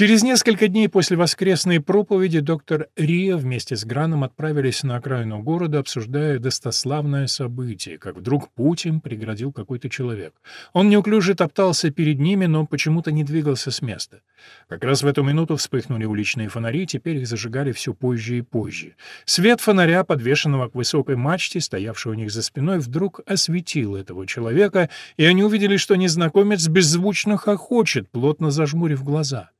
Через несколько дней после воскресной проповеди доктор Рия вместе с Граном отправились на окраину города, обсуждая достославное событие, как вдруг путь им преградил какой-то человек. Он неуклюже топтался перед ними, но почему-то не двигался с места. Как раз в эту минуту вспыхнули уличные фонари, теперь их зажигали все позже и позже. Свет фонаря, подвешенного к высокой мачте, стоявшего у них за спиной, вдруг осветил этого человека, и они увидели, что незнакомец беззвучно хохочет, плотно зажмурив глаза.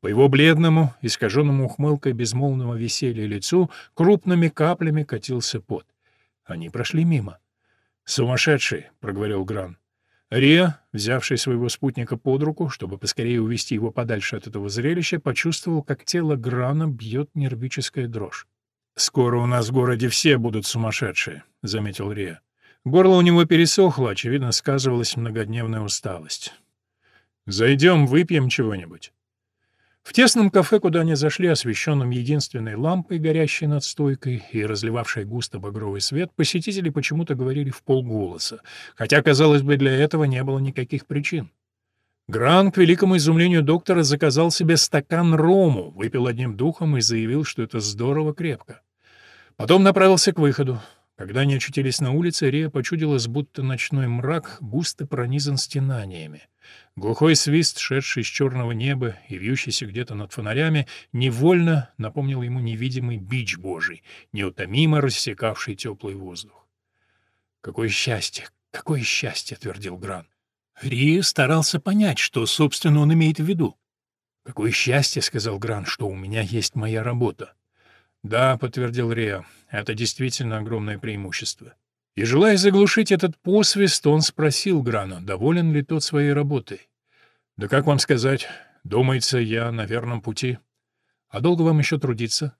По его бледному, искаженному ухмылкой безмолвного веселья лицу крупными каплями катился пот. Они прошли мимо. «Сумасшедший!» — проговорил Гран. Риа, взявший своего спутника под руку, чтобы поскорее увести его подальше от этого зрелища, почувствовал, как тело Грана бьет нервическая дрожь. «Скоро у нас в городе все будут сумасшедшие», — заметил Риа. Горло у него пересохло, очевидно, сказывалась многодневная усталость. «Зайдем, выпьем чего-нибудь». В тесном кафе, куда они зашли, освещенном единственной лампой, горящей над стойкой и разливавшей густо багровый свет, посетители почему-то говорили в полголоса, хотя, казалось бы, для этого не было никаких причин. Гран, к великому изумлению доктора, заказал себе стакан рому, выпил одним духом и заявил, что это здорово крепко. Потом направился к выходу. Когда они очутились на улице, Рия почудилась, будто ночной мрак густо пронизан стенаниями. Глухой свист, шедший с черного неба и вьющийся где-то над фонарями, невольно напомнил ему невидимый бич божий, неутомимо рассекавший теплый воздух. «Какое счастье! Какое счастье!» — твердил Гран. Ри старался понять, что, собственно, он имеет в виду. «Какое счастье!» — сказал Гран, — «что у меня есть моя работа». «Да», — подтвердил Риа, — «это действительно огромное преимущество». И, желая заглушить этот посвист, он спросил Грана, доволен ли тот своей работой. «Да как вам сказать? Думается, я на верном пути. А долго вам еще трудиться?»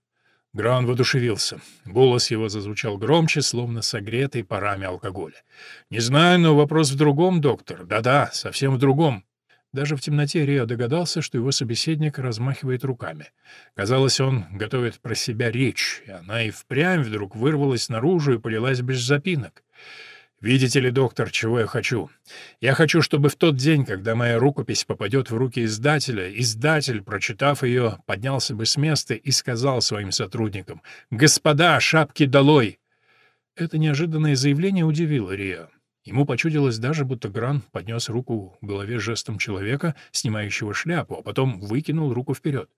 Гран воодушевился. Голос его зазвучал громче, словно согретый парами алкоголя. «Не знаю, но вопрос в другом, доктор. Да-да, совсем в другом. Даже в темноте Рио догадался, что его собеседник размахивает руками. Казалось, он готовит про себя речь, и она и впрямь вдруг вырвалась наружу и полилась без запинок. «Видите ли, доктор, чего я хочу? Я хочу, чтобы в тот день, когда моя рукопись попадет в руки издателя, издатель, прочитав ее, поднялся бы с места и сказал своим сотрудникам «Господа, шапки долой!» Это неожиданное заявление удивило Рио. Ему почудилось даже, будто Гран поднес руку к голове жестом человека, снимающего шляпу, а потом выкинул руку вперед.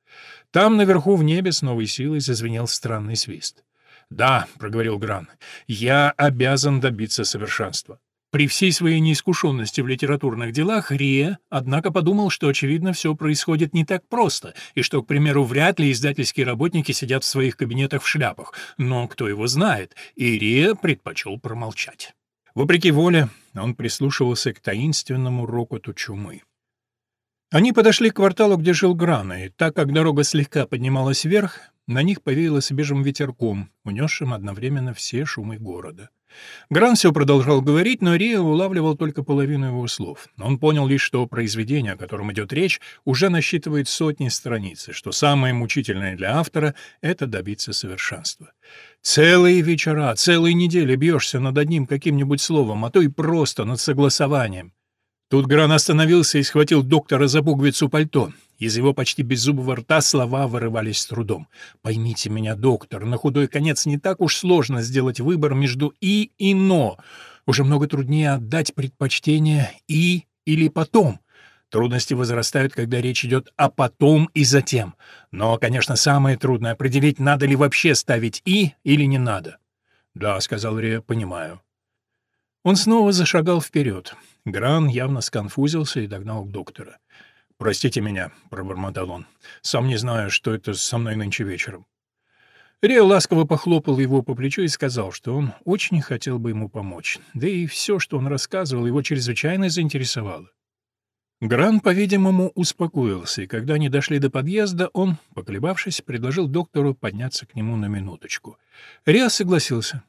Там, наверху, в небе, с новой силой зазвенел странный свист. «Да», — проговорил Гран, — «я обязан добиться совершенства». При всей своей неискушенности в литературных делах Рия, однако, подумал, что, очевидно, все происходит не так просто, и что, к примеру, вряд ли издательские работники сидят в своих кабинетах в шляпах, но кто его знает, и Рия предпочел промолчать. Вопреки воле, он прислушивался к таинственному рокоту чумы. Они подошли к кварталу, где жил Грана, и так как дорога слегка поднималась вверх, на них повеяло свежим ветерком, унесшим одновременно все шумы города. Гран все продолжал говорить, но Рио улавливал только половину его слов. Он понял лишь, что произведение, о котором идет речь, уже насчитывает сотни страниц, и что самое мучительное для автора — это добиться совершенства. Целые вечера, целые недели бьешься над одним каким-нибудь словом, а то и просто над согласованием. Тут Гран остановился и схватил доктора за пуговицу пальто. Из его почти беззубого рта слова вырывались с трудом. «Поймите меня, доктор, на худой конец не так уж сложно сделать выбор между «и» и «но». Уже много труднее отдать предпочтение «и» или «потом». Трудности возрастают, когда речь идет о «потом» и «затем». Но, конечно, самое трудное — определить, надо ли вообще ставить «и» или не надо. «Да», — сказал Ре, — «понимаю». Он снова зашагал вперед. Гран явно сконфузился и догнал доктора. «Простите меня», — пробормотал он. «Сам не знаю, что это со мной нынче вечером». Рио ласково похлопал его по плечу и сказал, что он очень хотел бы ему помочь. Да и все, что он рассказывал, его чрезвычайно заинтересовало. Гран, по-видимому, успокоился, и когда они дошли до подъезда, он, поколебавшись, предложил доктору подняться к нему на минуточку. Рио согласился.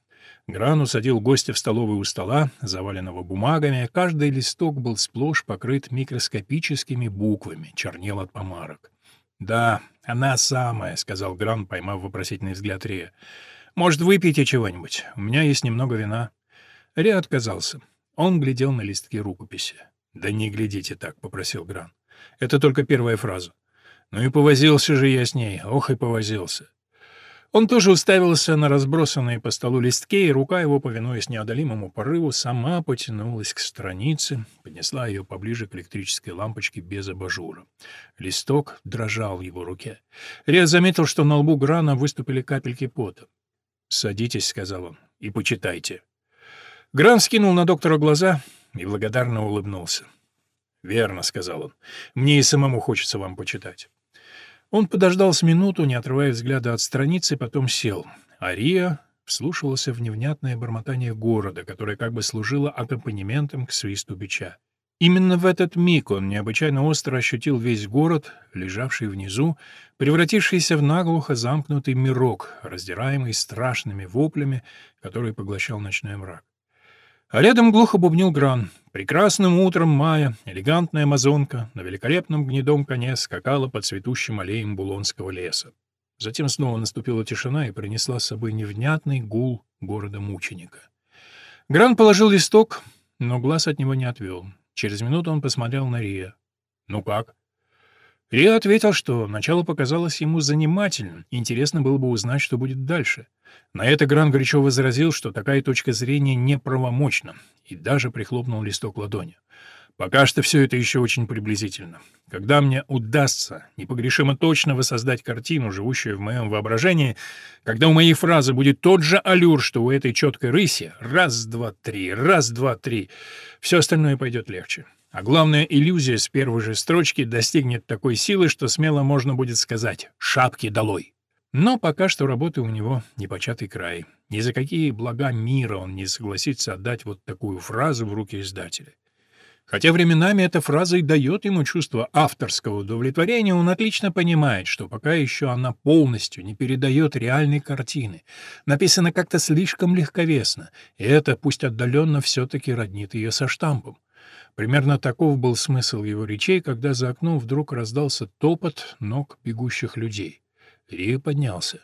Гран усадил гостя в столовую у стола, заваленного бумагами. Каждый листок был сплошь покрыт микроскопическими буквами, чернел от помарок. «Да, она самая», — сказал Гран, поймав вопросительный взгляд Рея. «Может, выпейте чего-нибудь? У меня есть немного вина». Ре отказался. Он глядел на листки рукописи. «Да не глядите так», — попросил Гран. «Это только первая фраза. Ну и повозился же я с ней, ох и повозился. Он тоже уставился на разбросанные по столу листки, и рука его, повинуясь неодолимому порыву, сама потянулась к странице, поднесла ее поближе к электрической лампочке без абажура. Листок дрожал в его руке. Риа заметил, что на лбу Грана выступили капельки пота. «Садитесь», — сказал он, — «и почитайте». Гран скинул на доктора глаза и благодарно улыбнулся. «Верно», — сказал он, — «мне и самому хочется вам почитать». Он подождал с минуту, не отрывая взгляда от страницы, потом сел. Ария вслушивался в невнятное бормотание города, которое как бы служило аккомпанементом к свисту бича. Именно в этот миг он необычайно остро ощутил весь город, лежавший внизу, превратившийся в наглухо замкнутый мирок, раздираемый страшными воплями, который поглощал ночной мрак. А рядом глухо бубнил Гран. Прекрасным утром мая элегантная амазонка на великолепном гнедом коне скакала по цветущим аллеям Булонского леса. Затем снова наступила тишина и принесла с собой невнятный гул города-мученика. Гран положил листок, но глаз от него не отвел. Через минуту он посмотрел на Рия. «Ну как?» Риа ответил, что начало показалось ему занимательным, интересно было бы узнать, что будет дальше — на это Гран горячо возразил, что такая точка зрения неправомочна, и даже прихлопнул листок ладонью. Пока что все это еще очень приблизительно. Когда мне удастся непогрешимо точно воссоздать картину, живущую в моем воображении, когда у моей фразы будет тот же аллюр, что у этой четкой рыси, раз, два, три, раз, два, три, все остальное пойдет легче. А главное, иллюзия с первой же строчки достигнет такой силы, что смело можно будет сказать «шапки долой». Но пока что работы у него непочатый край. Ни за какие блага мира он не согласится отдать вот такую фразу в руки издателя. Хотя временами эта фраза и дает ему чувство авторского удовлетворения, он отлично понимает, что пока еще она полностью не передает реальной картины, написана как-то слишком легковесно, и это, пусть отдаленно, все-таки роднит ее со штампом. Примерно таков был смысл его речей, когда за окном вдруг раздался топот ног бегущих людей. Рио поднялся.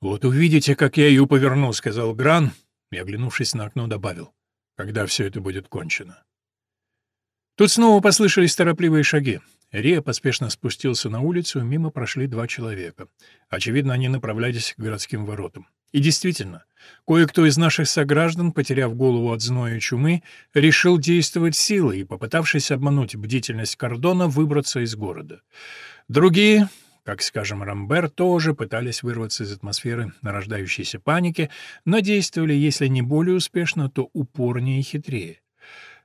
«Вот увидите, как я ее поверну», — сказал Гран, и, оглянувшись на окно, добавил, «когда все это будет кончено». Тут снова послышались торопливые шаги. Рия поспешно спустился на улицу, мимо прошли два человека. Очевидно, они направлялись к городским воротам. И действительно, кое-кто из наших сограждан, потеряв голову от зноя и чумы, решил действовать силой и, попытавшись обмануть бдительность кордона, выбраться из города. Другие, как, скажем, Рамбер, тоже пытались вырваться из атмосферы нарождающейся паники, но действовали, если не более успешно, то упорнее и хитрее.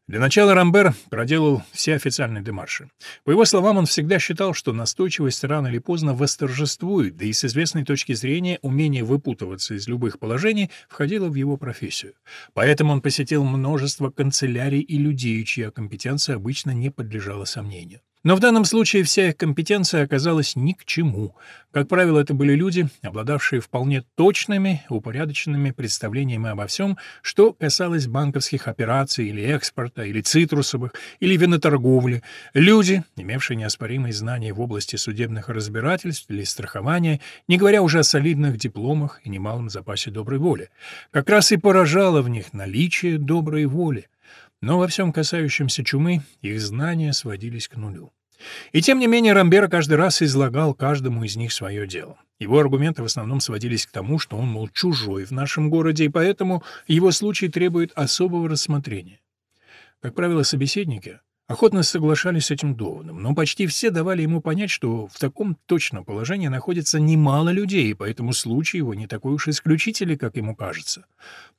Для начала Рамбер проделал все официальные демарши. По его словам, он всегда считал, что настойчивость рано или поздно восторжествует, да и с известной точки зрения умение выпутываться из любых положений входило в его профессию. Поэтому он посетил множество канцелярий и людей, чья компетенция обычно не подлежала сомнению. Но в данном случае вся их компетенция оказалась ни к чему. Как правило, это были люди, обладавшие вполне точными, упорядоченными представлениями обо всем, что касалось банковских операций или экспорта, или цитрусовых, или виноторговли, люди, имевшие неоспоримые знания в области судебных разбирательств или страхования, не говоря уже о солидных дипломах и немалом запасе доброй воли. Как раз и поражало в них наличие доброй воли. Но во всем касающемся чумы их знания сводились к нулю. И тем не менее Рамбер каждый раз излагал каждому из них свое дело. Его аргументы в основном сводились к тому, что он, мол, чужой в нашем городе, и поэтому его случай требует особого рассмотрения. Как правило, собеседники охотно соглашались с этим доводом, но почти все давали ему понять, что в таком точном положении находится немало людей, и поэтому случай его не такой уж исключительный, как ему кажется.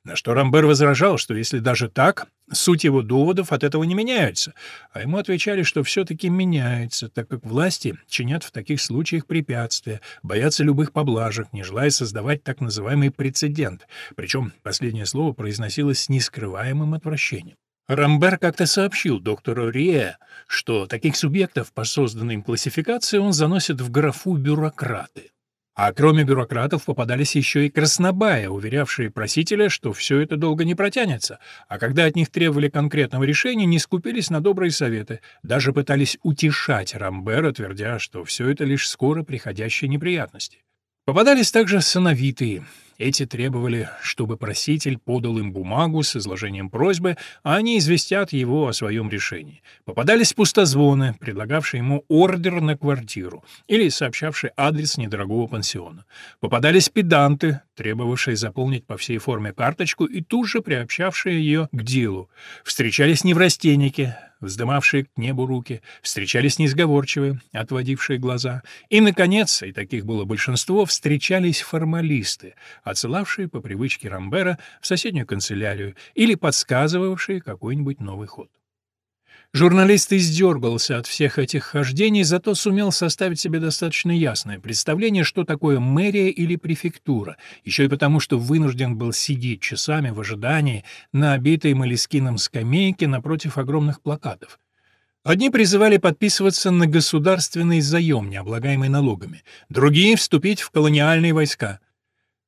На что Рамбер возражал, что если даже так, суть его доводов от этого не меняется, а ему отвечали, что все-таки меняется, так как власти чинят в таких случаях препятствия, боятся любых поблажек, не желая создавать так называемый прецедент, причем последнее слово произносилось с нескрываемым отвращением. Рамбер как-то сообщил доктору Рие, что таких субъектов по созданной им классификации он заносит в графу «бюрократы». А кроме бюрократов попадались еще и краснобаи, уверявшие просителя, что все это долго не протянется, а когда от них требовали конкретного решения, не скупились на добрые советы, даже пытались утешать Рамбера, твердя, что все это лишь скоро приходящие неприятности. Попадались также сановитые — эти требовали, чтобы проситель подал им бумагу с изложением просьбы, а они известят его о своем решении. Попадались пустозвоны, предлагавшие ему ордер на квартиру или сообщавшие адрес недорогого пансиона. Попадались педанты, требовавшие заполнить по всей форме карточку и тут же приобщавшие ее к делу. Встречались неврастенники, вздымавшие к небу руки, встречались несговорчивые, отводившие глаза, и, наконец, и таких было большинство, встречались формалисты, отсылавшие по привычке Рамбера в соседнюю канцелярию или подсказывавшие какой-нибудь новый ход. Журналист издергался от всех этих хождений, зато сумел составить себе достаточно ясное представление, что такое мэрия или префектура, еще и потому, что вынужден был сидеть часами в ожидании на обитой молескином скамейке напротив огромных плакатов. Одни призывали подписываться на государственный заем, необлагаемый налогами, другие — вступить в колониальные войска —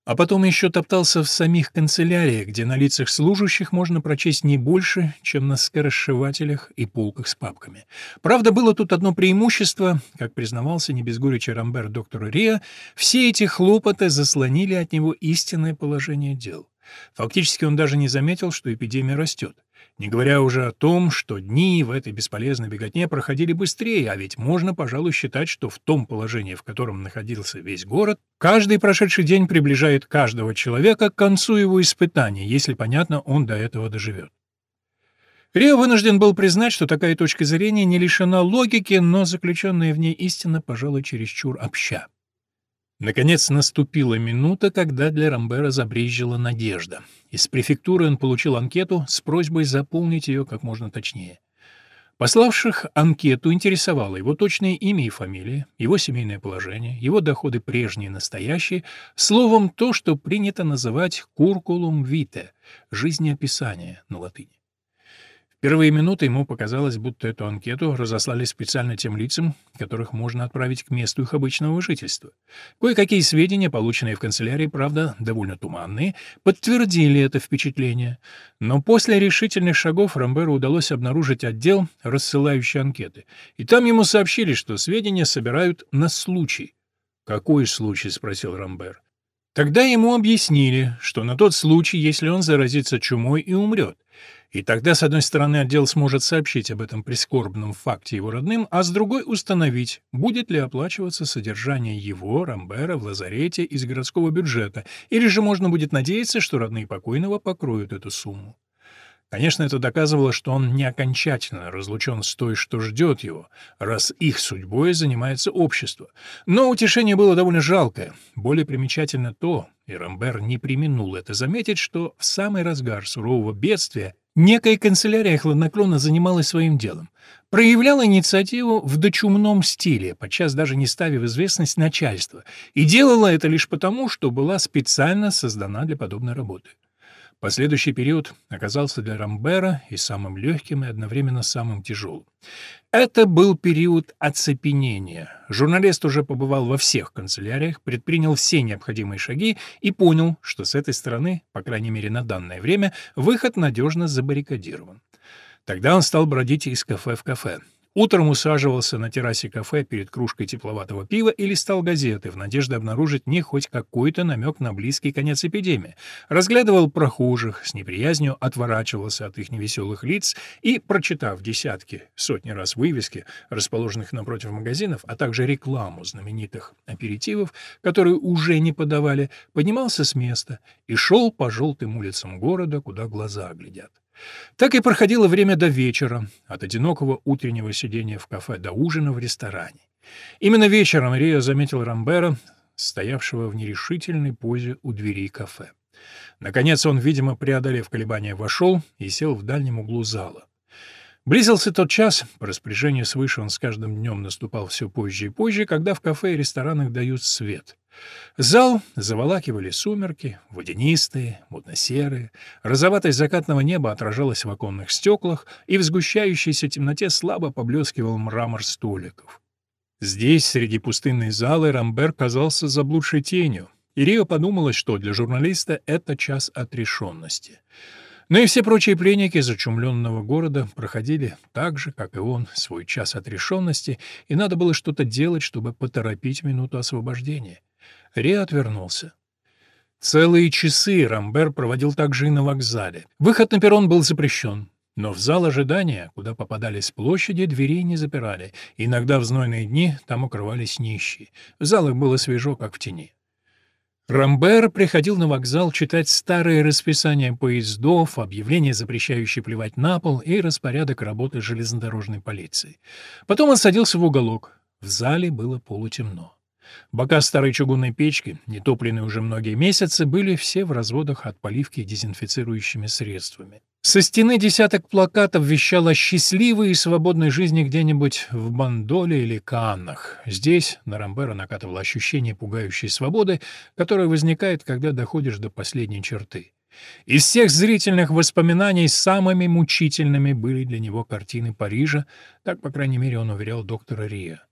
а потом еще топтался в самих канцеляриях, где на лицах служащих можно прочесть не больше, чем на скоросшивателях и полках с папками. Правда, было тут одно преимущество, как признавался не без горечи Рамбер доктору Риа, все эти хлопоты заслонили от него истинное положение дел. Фактически он даже не заметил, что эпидемия растет. Не говоря уже о том, что дни в этой бесполезной беготне проходили быстрее, а ведь можно, пожалуй, считать, что в том положении, в котором находился весь город, каждый прошедший день приближает каждого человека к концу его испытания, если, понятно, он до этого доживет. Рио вынужден был признать, что такая точка зрения не лишена логики, но заключенная в ней истина, пожалуй, чересчур обща. Наконец наступила минута, когда для Рамбера забрезжила надежда. Из префектуры он получил анкету с просьбой заполнить ее как можно точнее. Пославших анкету интересовало его точное имя и фамилия, его семейное положение, его доходы прежние и настоящие, словом, то, что принято называть «куркулум вите» — жизнеописание на латыни. Первые минуты ему показалось, будто эту анкету разослали специально тем лицам, которых можно отправить к месту их обычного жительства. Кое-какие сведения, полученные в канцелярии, правда, довольно туманные, подтвердили это впечатление. Но после решительных шагов Рамберу удалось обнаружить отдел, рассылающий анкеты. И там ему сообщили, что сведения собирают на случай. «Какой случай?» — спросил Рамбер. Тогда ему объяснили, что на тот случай, если он заразится чумой и умрет. И тогда, с одной стороны, отдел сможет сообщить об этом прискорбном факте его родным, а с другой — установить, будет ли оплачиваться содержание его, Рамбера, в лазарете из городского бюджета, или же можно будет надеяться, что родные покойного покроют эту сумму. Конечно, это доказывало, что он не окончательно разлучен с той, что ждет его, раз их судьбой занимается общество. Но утешение было довольно жалкое. Более примечательно то, и Рамбер не применул это заметить, что в самый разгар сурового бедствия Некая канцелярия хладнокровно занималась своим делом. Проявляла инициативу в дочумном стиле, подчас даже не ставя в известность начальство, и делала это лишь потому, что была специально создана для подобной работы. Последующий период оказался для Рамбера и самым легким, и одновременно самым тяжелым. Это был период оцепенения. Журналист уже побывал во всех канцеляриях, предпринял все необходимые шаги и понял, что с этой стороны, по крайней мере на данное время, выход надежно забаррикадирован. Тогда он стал бродить из кафе в кафе. Утром усаживался на террасе кафе перед кружкой тепловатого пива и листал газеты в надежде обнаружить не хоть какой-то намек на близкий конец эпидемии. Разглядывал прохожих, с неприязнью отворачивался от их невеселых лиц и, прочитав десятки, сотни раз вывески, расположенных напротив магазинов, а также рекламу знаменитых аперитивов, которые уже не подавали, поднимался с места и шел по желтым улицам города, куда глаза глядят. Так и проходило время до вечера, от одинокого утреннего сидения в кафе до ужина в ресторане. Именно вечером Рио заметил Рамбера, стоявшего в нерешительной позе у дверей кафе. Наконец он, видимо, преодолев колебания, вошел и сел в дальнем углу зала. Близился тот час, по распоряжению свыше он с каждым днем наступал все позже и позже, когда в кафе и ресторанах дают свет. Зал заволакивали сумерки, водянистые, мутно-серые. Розоватость закатного неба отражалась в оконных стеклах, и в сгущающейся темноте слабо поблескивал мрамор столиков. Здесь, среди пустынной залы, Рамбер казался заблудшей тенью, и Рио подумалось, что для журналиста это час отрешенности. Но и все прочие пленники зачумленного города проходили так же, как и он, свой час отрешенности, и надо было что-то делать, чтобы поторопить минуту освобождения. Ре отвернулся. Целые часы Рамбер проводил также и на вокзале. Выход на перрон был запрещен. Но в зал ожидания, куда попадали с площади, дверей не запирали. Иногда в знойные дни там укрывались нищие. В залах было свежо, как в тени. Рамбер приходил на вокзал читать старые расписания поездов, объявления, запрещающие плевать на пол, и распорядок работы железнодорожной полиции. Потом он садился в уголок. В зале было полутемно. Бока старой чугунной печки, не топленные уже многие месяцы, были все в разводах от поливки дезинфицирующими средствами. Со стены десяток плакатов вещал о счастливой и свободной жизни где-нибудь в Бандоле или Каннах. Здесь на Рамбера накатывало ощущение пугающей свободы, которое возникает, когда доходишь до последней черты. Из всех зрительных воспоминаний самыми мучительными были для него картины Парижа, так, по крайней мере, он уверял доктора Рия.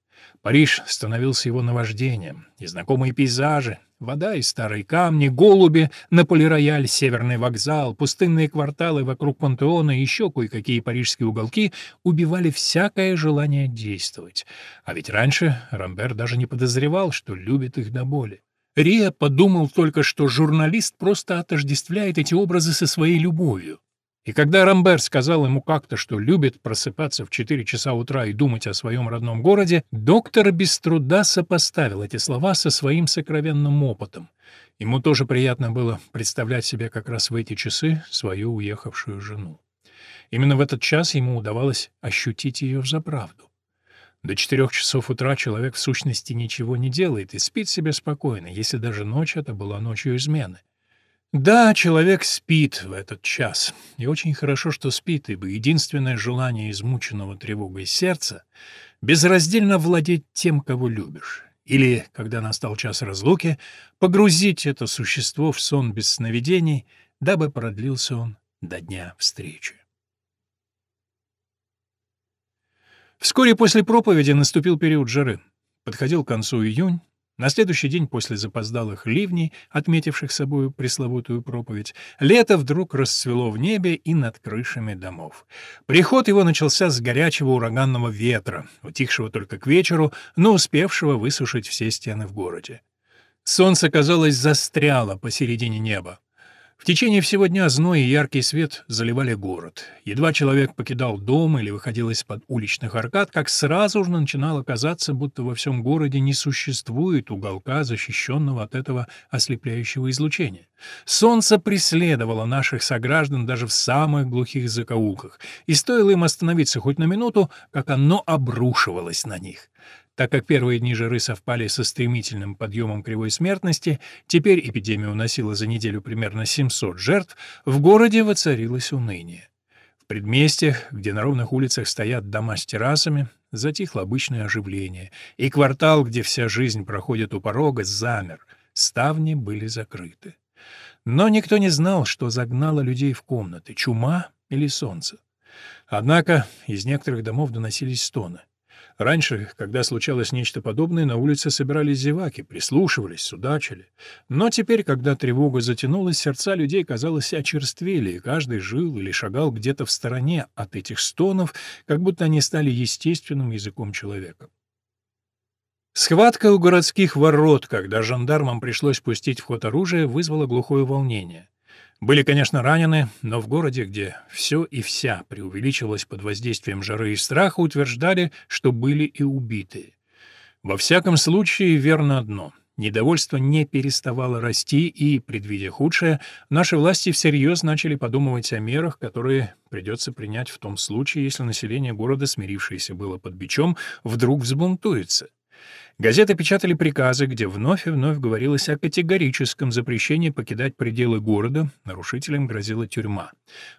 Париж становился его наваждением. Незнакомые пейзажи, вода и старые камни, голуби, Наполерояль, Северный вокзал, пустынные кварталы вокруг Пантеона и еще кое-какие парижские уголки убивали всякое желание действовать. А ведь раньше Рамбер даже не подозревал, что любит их до боли. Риа подумал только, что журналист просто отождествляет эти образы со своей любовью. И когда Рамбер сказал ему как-то, что любит просыпаться в 4 часа утра и думать о своем родном городе, доктор без труда сопоставил эти слова со своим сокровенным опытом. Ему тоже приятно было представлять себе как раз в эти часы свою уехавшую жену. Именно в этот час ему удавалось ощутить ее взаправду. До четырех часов утра человек в сущности ничего не делает и спит себе спокойно, если даже ночь это была ночью измены. Да, человек спит в этот час, и очень хорошо, что спит, ибо единственное желание измученного тревогой сердца — безраздельно владеть тем, кого любишь. Или, когда настал час разлуки, погрузить это существо в сон без сновидений, дабы продлился он до дня встречи. Вскоре после проповеди наступил период жары. Подходил к концу июнь, на следующий день после запоздалых ливней, отметивших собою пресловутую проповедь, лето вдруг расцвело в небе и над крышами домов. Приход его начался с горячего ураганного ветра, утихшего только к вечеру, но успевшего высушить все стены в городе. Солнце, казалось, застряло посередине неба. В течение всего дня зной и яркий свет заливали город. Едва человек покидал дом или выходил из-под уличных аркад, как сразу же начинало казаться, будто во всем городе не существует уголка, защищенного от этого ослепляющего излучения. Солнце преследовало наших сограждан даже в самых глухих закоулках, и стоило им остановиться хоть на минуту, как оно обрушивалось на них. Так как первые дни жары совпали со стремительным подъемом кривой смертности, теперь эпидемия уносила за неделю примерно 700 жертв, в городе воцарилось уныние. В предместьях, где на ровных улицах стоят дома с террасами, затихло обычное оживление, и квартал, где вся жизнь проходит у порога, замер, ставни были закрыты. Но никто не знал, что загнало людей в комнаты — чума или солнце. Однако из некоторых домов доносились стоны. Раньше, когда случалось нечто подобное, на улице собирались зеваки, прислушивались, судачили. Но теперь, когда тревога затянулась, сердца людей, казалось, очерствели, и каждый жил или шагал где-то в стороне от этих стонов, как будто они стали естественным языком человека. Схватка у городских ворот, когда жандармам пришлось пустить в ход оружие, вызвала глухое волнение. Были, конечно, ранены, но в городе, где все и вся преувеличивалось под воздействием жары и страха, утверждали, что были и убитые. Во всяком случае, верно одно — недовольство не переставало расти, и, предвидя худшее, наши власти всерьез начали подумывать о мерах, которые придется принять в том случае, если население города, смирившееся было под бичом, вдруг взбунтуется — Газеты печатали приказы, где вновь и вновь говорилось о категорическом запрещении покидать пределы города, нарушителям грозила тюрьма.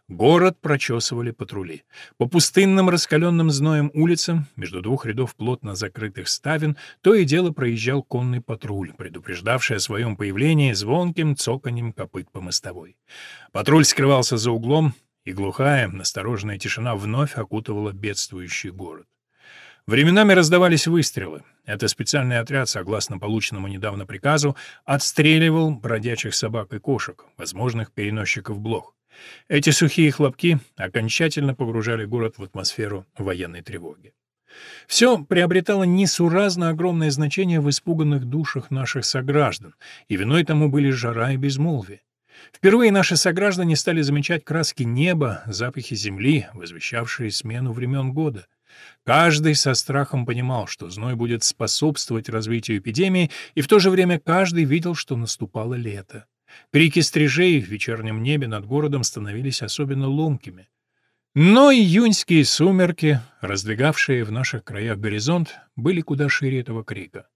Город прочесывали патрули. По пустынным раскаленным зноем улицам, между двух рядов плотно закрытых ставен, то и дело проезжал конный патруль, предупреждавший о своем появлении звонким цоканьем копыт по мостовой. Патруль скрывался за углом, и глухая, настороженная тишина вновь окутывала бедствующий город. Временами раздавались выстрелы. Это специальный отряд, согласно полученному недавно приказу, отстреливал бродячих собак и кошек, возможных переносчиков блох. Эти сухие хлопки окончательно погружали город в атмосферу военной тревоги. Все приобретало несуразно огромное значение в испуганных душах наших сограждан, и виной тому были жара и безмолвие. Впервые наши сограждане стали замечать краски неба, запахи земли, возвещавшие смену времен года. Каждый со страхом понимал, что зной будет способствовать развитию эпидемии, и в то же время каждый видел, что наступало лето. Крики стрижей в вечернем небе над городом становились особенно ломкими. Но июньские сумерки, раздвигавшие в наших краях горизонт, были куда шире этого крика.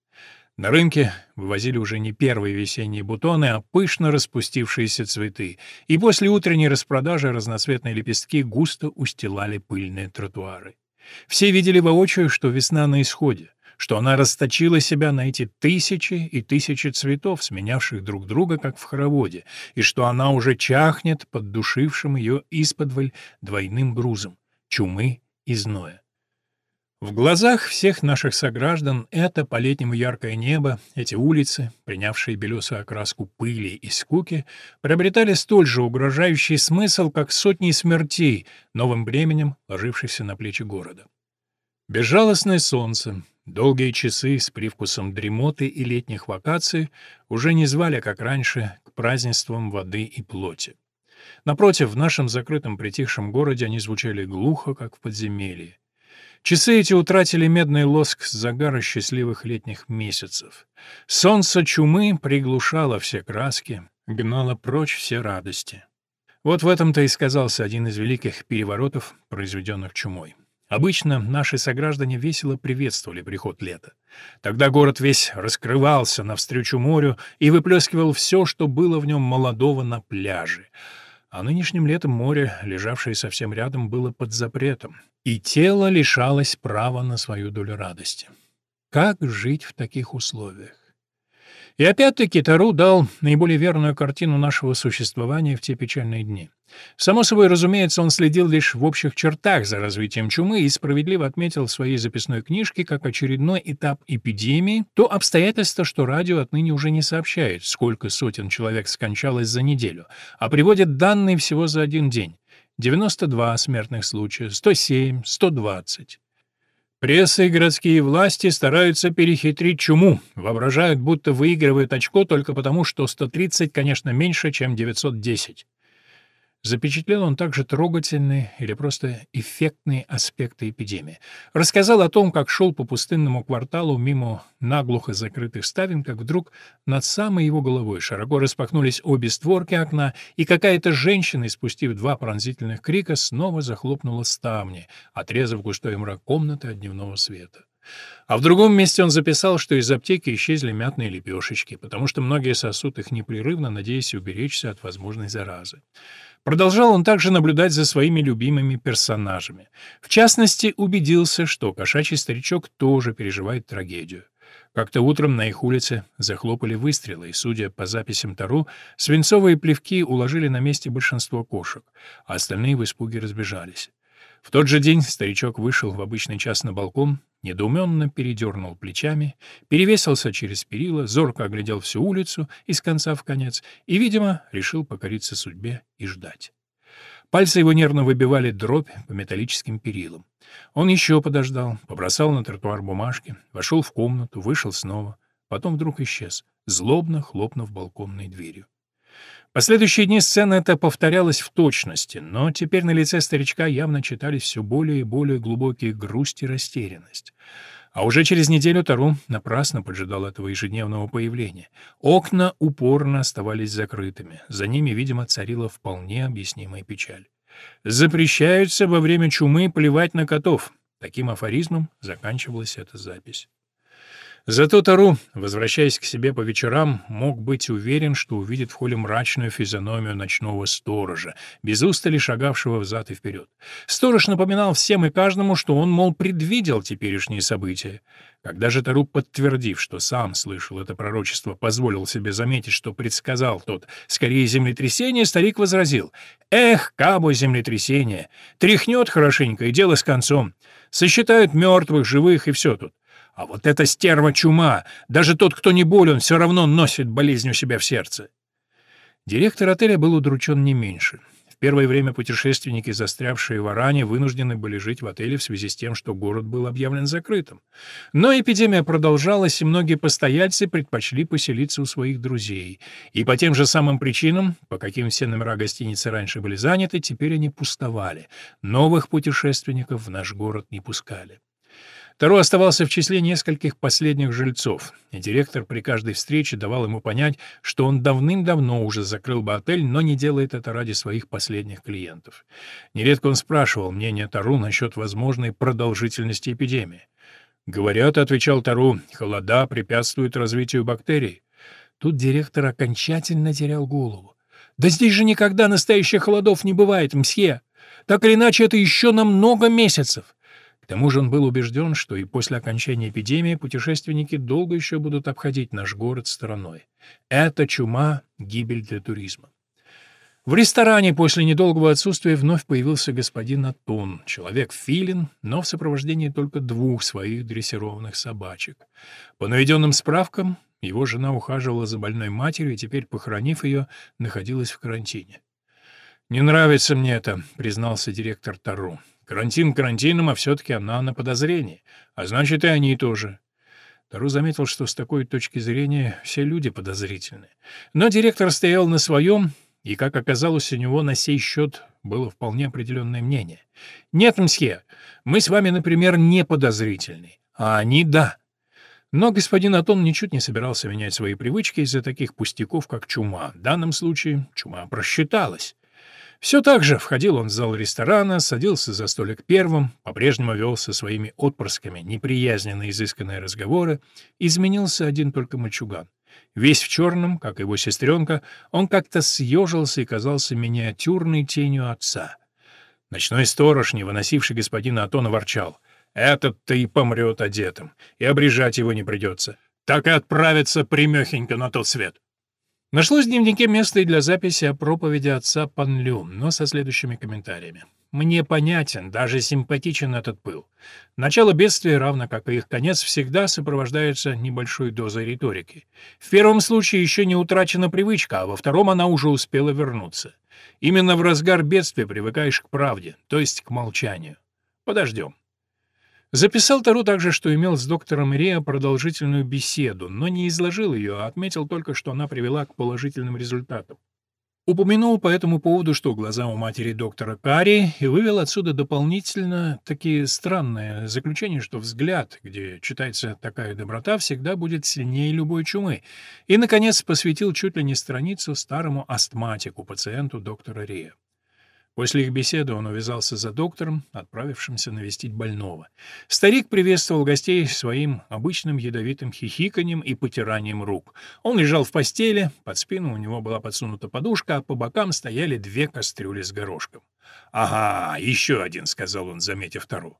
На рынке вывозили уже не первые весенние бутоны, а пышно распустившиеся цветы, и после утренней распродажи разноцветные лепестки густо устилали пыльные тротуары. Все видели воочию, что весна на исходе, что она расточила себя на эти тысячи и тысячи цветов, сменявших друг друга, как в хороводе, и что она уже чахнет под душившим ее исподволь двойным грузом — чумы и зноя. В глазах всех наших сограждан это по-летнему яркое небо, эти улицы, принявшие белесую окраску пыли и скуки, приобретали столь же угрожающий смысл, как сотни смертей, новым бременем, ложившихся на плечи города. Безжалостное солнце, долгие часы с привкусом дремоты и летних вакаций уже не звали, как раньше, к празднествам воды и плоти. Напротив, в нашем закрытом притихшем городе они звучали глухо, как в подземелье. Часы эти утратили медный лоск загара счастливых летних месяцев. Солнце чумы приглушало все краски, гнало прочь все радости. Вот в этом-то и сказался один из великих переворотов, произведенных чумой. Обычно наши сограждане весело приветствовали приход лета. Тогда город весь раскрывался навстречу морю и выплескивал все, что было в нем молодого на пляже. А нынешним летом море, лежавшее совсем рядом, было под запретом и тело лишалось права на свою долю радости. Как жить в таких условиях? И опять-таки Тару дал наиболее верную картину нашего существования в те печальные дни. Само собой, разумеется, он следил лишь в общих чертах за развитием чумы и справедливо отметил в своей записной книжке как очередной этап эпидемии то обстоятельство, что радио отныне уже не сообщает, сколько сотен человек скончалось за неделю, а приводит данные всего за один день. 92 смертных случая, 107, 120. Пресса и городские власти стараются перехитрить чуму, воображают, будто выигрывают очко только потому, что 130, конечно, меньше, чем 910. Запечатлел он также трогательные или просто эффектные аспекты эпидемии. Рассказал о том, как шел по пустынному кварталу мимо наглухо закрытых ставен, как вдруг над самой его головой широко распахнулись обе створки окна, и какая-то женщина, испустив два пронзительных крика, снова захлопнула ставни, отрезав густой мрак комнаты от дневного света. А в другом месте он записал, что из аптеки исчезли мятные лепешечки, потому что многие сосут их непрерывно, надеясь уберечься от возможной заразы. Продолжал он также наблюдать за своими любимыми персонажами. В частности, убедился, что кошачий старичок тоже переживает трагедию. Как-то утром на их улице захлопали выстрелы, и, судя по записям Тару, свинцовые плевки уложили на месте большинство кошек, а остальные в испуге разбежались. В тот же день старичок вышел в обычный час на балкон, недоуменно передернул плечами, перевесился через перила, зорко оглядел всю улицу из конца в конец и, видимо, решил покориться судьбе и ждать. Пальцы его нервно выбивали дробь по металлическим перилам. Он еще подождал, побросал на тротуар бумажки, вошел в комнату, вышел снова, потом вдруг исчез, злобно хлопнув балконной дверью. Последующие дни сцена эта повторялась в точности, но теперь на лице старичка явно читались все более и более глубокие грусть и растерянность. А уже через неделю Тару напрасно поджидал этого ежедневного появления. Окна упорно оставались закрытыми, за ними, видимо, царила вполне объяснимая печаль. «Запрещается во время чумы плевать на котов». Таким афоризмом заканчивалась эта запись. Зато Тару, возвращаясь к себе по вечерам, мог быть уверен, что увидит в холле мрачную физиономию ночного сторожа, без устали шагавшего взад и вперед. Сторож напоминал всем и каждому, что он, мол, предвидел теперешние события. Когда же Тару, подтвердив, что сам слышал это пророчество, позволил себе заметить, что предсказал тот скорее землетрясение, старик возразил. «Эх, кабо землетрясение! Тряхнет хорошенько, и дело с концом. Сосчитают мертвых, живых, и все тут. А вот эта стерва чума, даже тот, кто не болен, все равно носит болезнь у себя в сердце. Директор отеля был удручен не меньше. В первое время путешественники, застрявшие в Аране, вынуждены были жить в отеле в связи с тем, что город был объявлен закрытым. Но эпидемия продолжалась, и многие постояльцы предпочли поселиться у своих друзей. И по тем же самым причинам, по каким все номера гостиницы раньше были заняты, теперь они пустовали. Новых путешественников в наш город не пускали. Таро оставался в числе нескольких последних жильцов, и директор при каждой встрече давал ему понять, что он давным-давно уже закрыл бы отель, но не делает это ради своих последних клиентов. Нередко он спрашивал мнение Тару насчет возможной продолжительности эпидемии. «Говорят», — отвечал Тару, — «холода препятствуют развитию бактерий». Тут директор окончательно терял голову. «Да здесь же никогда настоящих холодов не бывает, мсье! Так или иначе, это еще на много месяцев. К тому же он был убежден, что и после окончания эпидемии путешественники долго еще будут обходить наш город стороной. Это чума — гибель для туризма. В ресторане после недолгого отсутствия вновь появился господин Атон, человек-филин, но в сопровождении только двух своих дрессированных собачек. По наведенным справкам, его жена ухаживала за больной матерью и теперь, похоронив ее, находилась в карантине. «Не нравится мне это», — признался директор Тару. Карантин карантином, а все-таки она на подозрении. А значит, и они тоже. Тару заметил, что с такой точки зрения все люди подозрительны. Но директор стоял на своем, и, как оказалось, у него на сей счет было вполне определенное мнение. «Нет, мсье, мы с вами, например, не подозрительны, а они — да». Но господин Атон ничуть не собирался менять свои привычки из-за таких пустяков, как чума. В данном случае чума просчиталась. Все так же входил он в зал ресторана, садился за столик первым, по-прежнему вел со своими отпрысками неприязненно изысканные разговоры, изменился один только мальчуган. Весь в черном, как его сестренка, он как-то съежился и казался миниатюрной тенью отца. Ночной сторож, не выносивший господина Атона, ворчал. «Этот-то и помрет одетым, и обрежать его не придется. Так и отправится примехенько на тот свет». Нашлось в дневнике место и для записи о проповеди отца Панлю, но со следующими комментариями. Мне понятен, даже симпатичен этот пыл. Начало бедствия, равно как и их конец, всегда сопровождается небольшой дозой риторики. В первом случае еще не утрачена привычка, а во втором она уже успела вернуться. Именно в разгар бедствия привыкаешь к правде, то есть к молчанию. Подождем. Записал Тару также, что имел с доктором Риа продолжительную беседу, но не изложил ее, а отметил только, что она привела к положительным результатам. Упомянул по этому поводу, что глаза у матери доктора Кари, и вывел отсюда дополнительно такие странные заключения, что взгляд, где читается такая доброта, всегда будет сильнее любой чумы. И, наконец, посвятил чуть ли не страницу старому астматику, пациенту доктора Рия. После их беседы он увязался за доктором, отправившимся навестить больного. Старик приветствовал гостей своим обычным ядовитым хихиканьем и потиранием рук. Он лежал в постели, под спину у него была подсунута подушка, а по бокам стояли две кастрюли с горошком. «Ага, еще один», — сказал он, заметив вторую.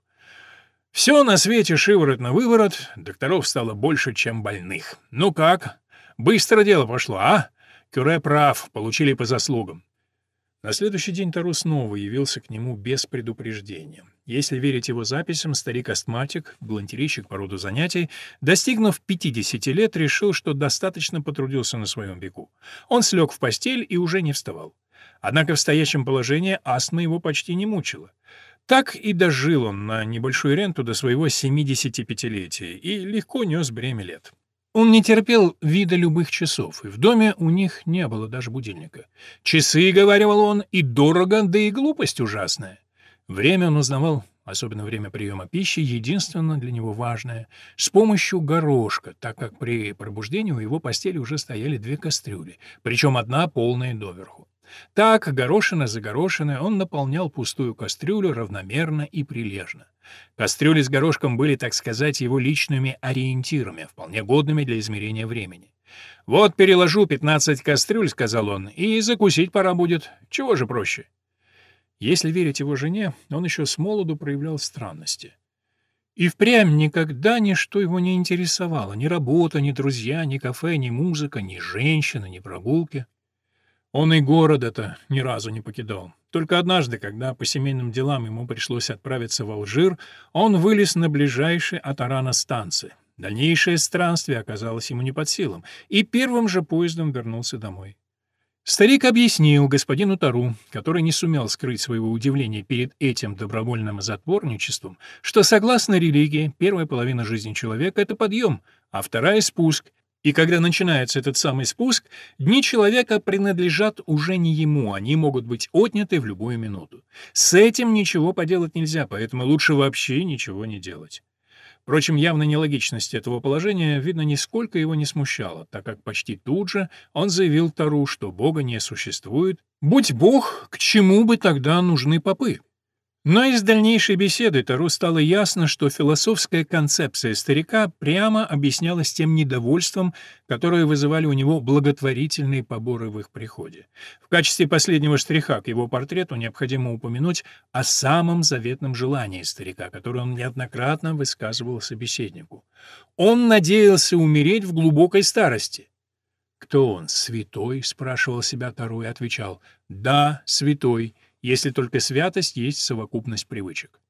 «Все на свете шиворот на выворот, докторов стало больше, чем больных. Ну как? Быстро дело пошло, а? Кюре прав, получили по заслугам. На следующий день Тару снова явился к нему без предупреждения. Если верить его записям, старик-астматик, галантерейщик по роду занятий, достигнув 50 лет, решил, что достаточно потрудился на своем веку. Он слег в постель и уже не вставал. Однако в стоящем положении астма его почти не мучила. Так и дожил он на небольшую ренту до своего 75-летия и легко нес бремя лет. Он не терпел вида любых часов, и в доме у них не было даже будильника. «Часы», — говорил он, — «и дорого, да и глупость ужасная». Время он узнавал, особенно время приема пищи, единственно для него важное, с помощью горошка, так как при пробуждении у его постели уже стояли две кастрюли, причем одна полная доверху. Так, горошина за горошиной, он наполнял пустую кастрюлю равномерно и прилежно. Кастрюли с горошком были, так сказать, его личными ориентирами, вполне годными для измерения времени. «Вот переложу пятнадцать кастрюль», — сказал он, — «и закусить пора будет. Чего же проще?» Если верить его жене, он еще с молоду проявлял странности. И впрямь никогда ничто его не интересовало, ни работа, ни друзья, ни кафе, ни музыка, ни женщина, ни прогулки. Он и город это ни разу не покидал. Только однажды, когда по семейным делам ему пришлось отправиться в Алжир, он вылез на ближайшей от Арана станции. Дальнейшее странствие оказалось ему не под силам, и первым же поездом вернулся домой. Старик объяснил господину Тару, который не сумел скрыть своего удивления перед этим добровольным затворничеством, что, согласно религии, первая половина жизни человека — это подъем, а вторая — спуск, и когда начинается этот самый спуск, дни человека принадлежат уже не ему, они могут быть отняты в любую минуту. С этим ничего поделать нельзя, поэтому лучше вообще ничего не делать. Впрочем, явной нелогичность этого положения, видно, нисколько его не смущало, так как почти тут же он заявил Тару, что Бога не существует. Будь Бог, к чему бы тогда нужны попы? Но из дальнейшей беседы Тару стало ясно, что философская концепция старика прямо объяснялась тем недовольством, которое вызывали у него благотворительные поборы в их приходе. В качестве последнего штриха к его портрету необходимо упомянуть о самом заветном желании старика, которое он неоднократно высказывал собеседнику. Он надеялся умереть в глубокой старости. «Кто он, святой?» — спрашивал себя Тару и отвечал. «Да, святой» если только святость есть совокупность привычек.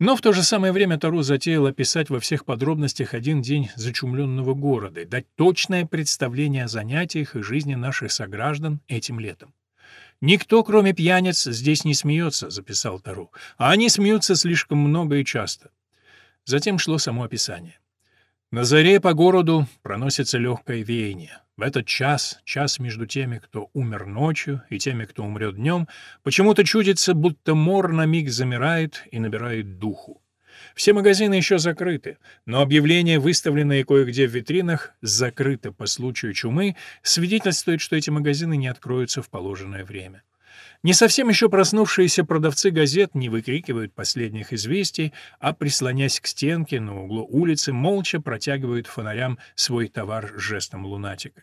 Но в то же самое время Таро затеял описать во всех подробностях один день зачумленного города и дать точное представление о занятиях и жизни наших сограждан этим летом. «Никто, кроме пьяниц, здесь не смеется», — записал Тару, «а они смеются слишком много и часто». Затем шло само описание. На заре по городу проносится легкое веяние. В этот час, час между теми, кто умер ночью, и теми, кто умрет днем, почему-то чудится, будто мор на миг замирает и набирает духу. Все магазины еще закрыты, но объявление, выставленное кое-где в витринах, закрыто по случаю чумы, свидетельствует, что эти магазины не откроются в положенное время. Не совсем еще проснувшиеся продавцы газет не выкрикивают последних известий, а, прислонясь к стенке на углу улицы, молча протягивают фонарям свой товар жестом лунатика.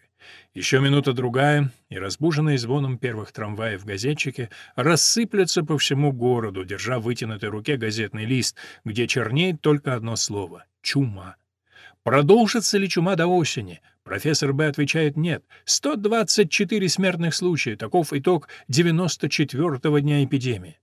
Еще минута-другая, и разбуженные звоном первых трамваев газетчики рассыплются по всему городу, держа в вытянутой руке газетный лист, где чернеет только одно слово — «чума». Продолжится ли чума до осени? Профессор Б. отвечает «нет». 124 смертных случая, таков итог 94-го дня эпидемии.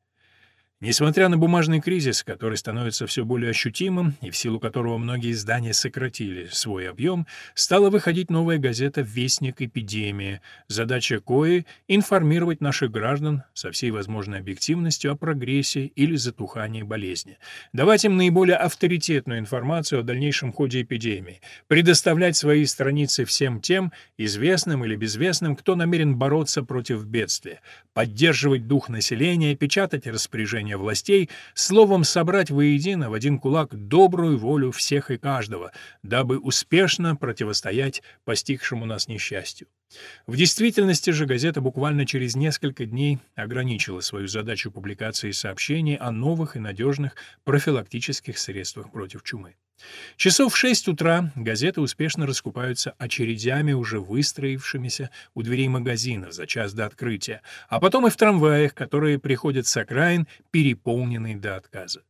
Несмотря на бумажный кризис, который становится все более ощутимым и в силу которого многие издания сократили свой объем, стала выходить новая газета «Вестник эпидемии», задача кои — информировать наших граждан со всей возможной объективностью о прогрессе или затухании болезни, давать им наиболее авторитетную информацию о дальнейшем ходе эпидемии, предоставлять свои страницы всем тем, известным или безвестным, кто намерен бороться против бедствия, поддерживать дух населения, печатать распоряжения решения властей, словом собрать воедино в один кулак добрую волю всех и каждого, дабы успешно противостоять постигшему нас несчастью. В действительности же газета буквально через несколько дней ограничила свою задачу публикации сообщений о новых и надежных профилактических средствах против чумы. Часов в шесть утра газеты успешно раскупаются очередями, уже выстроившимися у дверей магазинов за час до открытия, а потом и в трамваях, которые приходят с окраин, переполненные до отказа.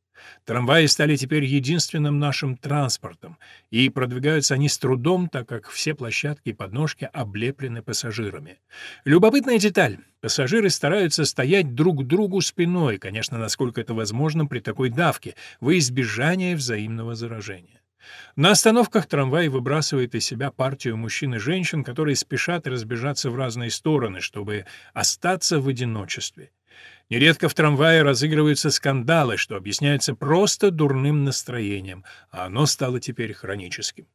Трамваи стали теперь единственным нашим транспортом, и продвигаются они с трудом, так как все площадки и подножки облеплены пассажирами. Любопытная деталь. Пассажиры стараются стоять друг другу спиной, конечно, насколько это возможно при такой давке, во избежание взаимного заражения. На остановках трамвай выбрасывает из себя партию мужчин и женщин, которые спешат разбежаться в разные стороны, чтобы остаться в одиночестве. Нередко в трамвае разыгрываются скандалы, что объясняется просто дурным настроением, а оно стало теперь хроническим.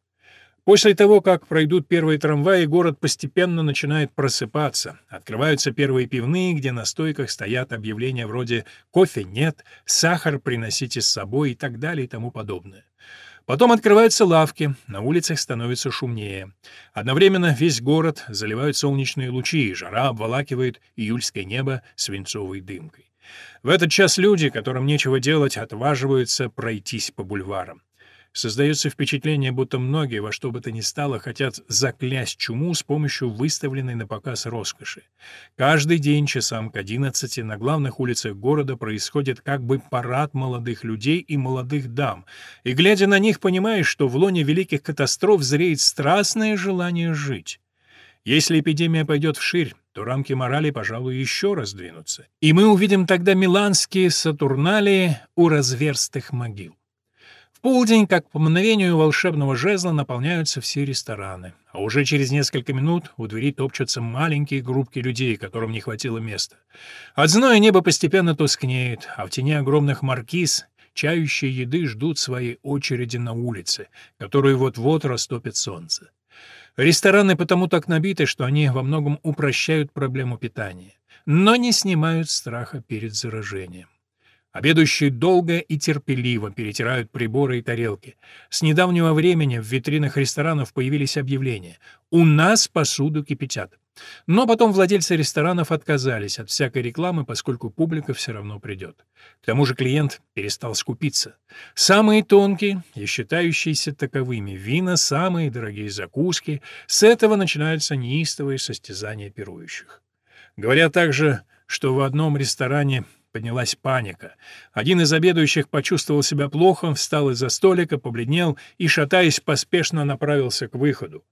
После того, как пройдут первые трамваи, город постепенно начинает просыпаться. Открываются первые пивные, где на стойках стоят объявления вроде «кофе нет», «сахар приносите с собой» и так далее и тому подобное. Потом открываются лавки, на улицах становится шумнее. Одновременно весь город заливают солнечные лучи, и жара обволакивает июльское небо свинцовой дымкой. В этот час люди, которым нечего делать, отваживаются пройтись по бульварам. Создается впечатление, будто многие во что бы то ни стало хотят заклясть чуму с помощью выставленной на показ роскоши. Каждый день часам к 11 на главных улицах города происходит как бы парад молодых людей и молодых дам, и, глядя на них, понимаешь, что в лоне великих катастроф зреет страстное желание жить. Если эпидемия пойдет вширь, то рамки морали, пожалуй, еще раздвинутся. И мы увидим тогда миланские сатурналии у разверстых могил. Полдень, как по мгновению волшебного жезла, наполняются все рестораны. А уже через несколько минут у двери топчутся маленькие группки людей, которым не хватило места. От зноя небо постепенно тускнеет, а в тени огромных маркиз чающие еды ждут своей очереди на улице, которую вот-вот растопит солнце. Рестораны потому так набиты, что они во многом упрощают проблему питания, но не снимают страха перед заражением. Обедающие долго и терпеливо перетирают приборы и тарелки. С недавнего времени в витринах ресторанов появились объявления «У нас посуду кипятят». Но потом владельцы ресторанов отказались от всякой рекламы, поскольку публика все равно придет. К тому же клиент перестал скупиться. Самые тонкие и считающиеся таковыми вина, самые дорогие закуски — с этого начинаются неистовые состязания пирующих. Говорят также, что в одном ресторане поднялась паника. Один из обедающих почувствовал себя плохо, встал из-за столика, побледнел и, шатаясь, поспешно направился к выходу.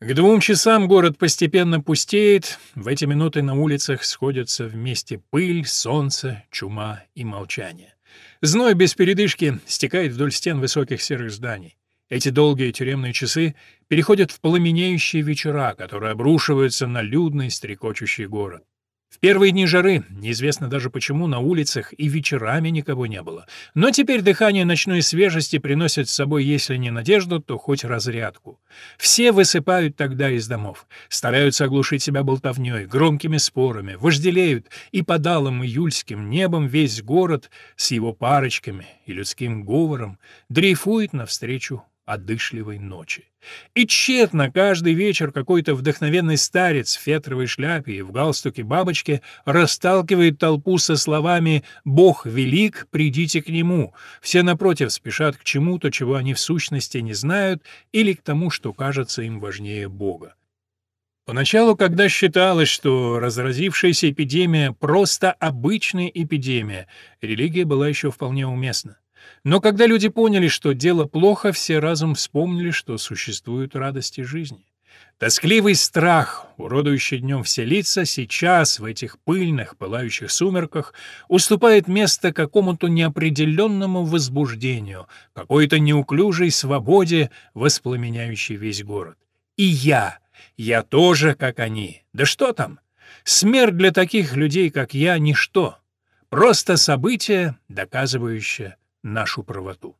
К двум часам город постепенно пустеет, в эти минуты на улицах сходятся вместе пыль, солнце, чума и молчание. Зной без передышки стекает вдоль стен высоких серых зданий. Эти долгие тюремные часы переходят в пламенеющие вечера, которые обрушиваются на людный стрекочущий город. В первые дни жары, неизвестно даже почему, на улицах и вечерами никого не было. Но теперь дыхание ночной свежести приносит с собой, если не надежду, то хоть разрядку. Все высыпают тогда из домов, стараются оглушить себя болтовней, громкими спорами, вожделеют, и под алым июльским небом весь город с его парочками и людским говором дрейфует навстречу одышливой ночи. И тщетно каждый вечер какой-то вдохновенный старец в фетровой шляпе и в галстуке бабочки расталкивает толпу со словами «Бог велик, придите к Нему». Все, напротив, спешат к чему-то, чего они в сущности не знают, или к тому, что кажется им важнее Бога. Поначалу, когда считалось, что разразившаяся эпидемия — просто обычная эпидемия, религия была еще вполне уместна. Но когда люди поняли, что дело плохо, все разум вспомнили, что существуют радости жизни. Тоскливый страх, уродующий днем все лица, сейчас, в этих пыльных, пылающих сумерках, уступает место какому-то неопределенному возбуждению, какой-то неуклюжей свободе, воспламеняющей весь город. И я, я тоже, как они. Да что там? Смерть для таких людей, как я, — ничто. Просто событие, доказывающее нашу правоту.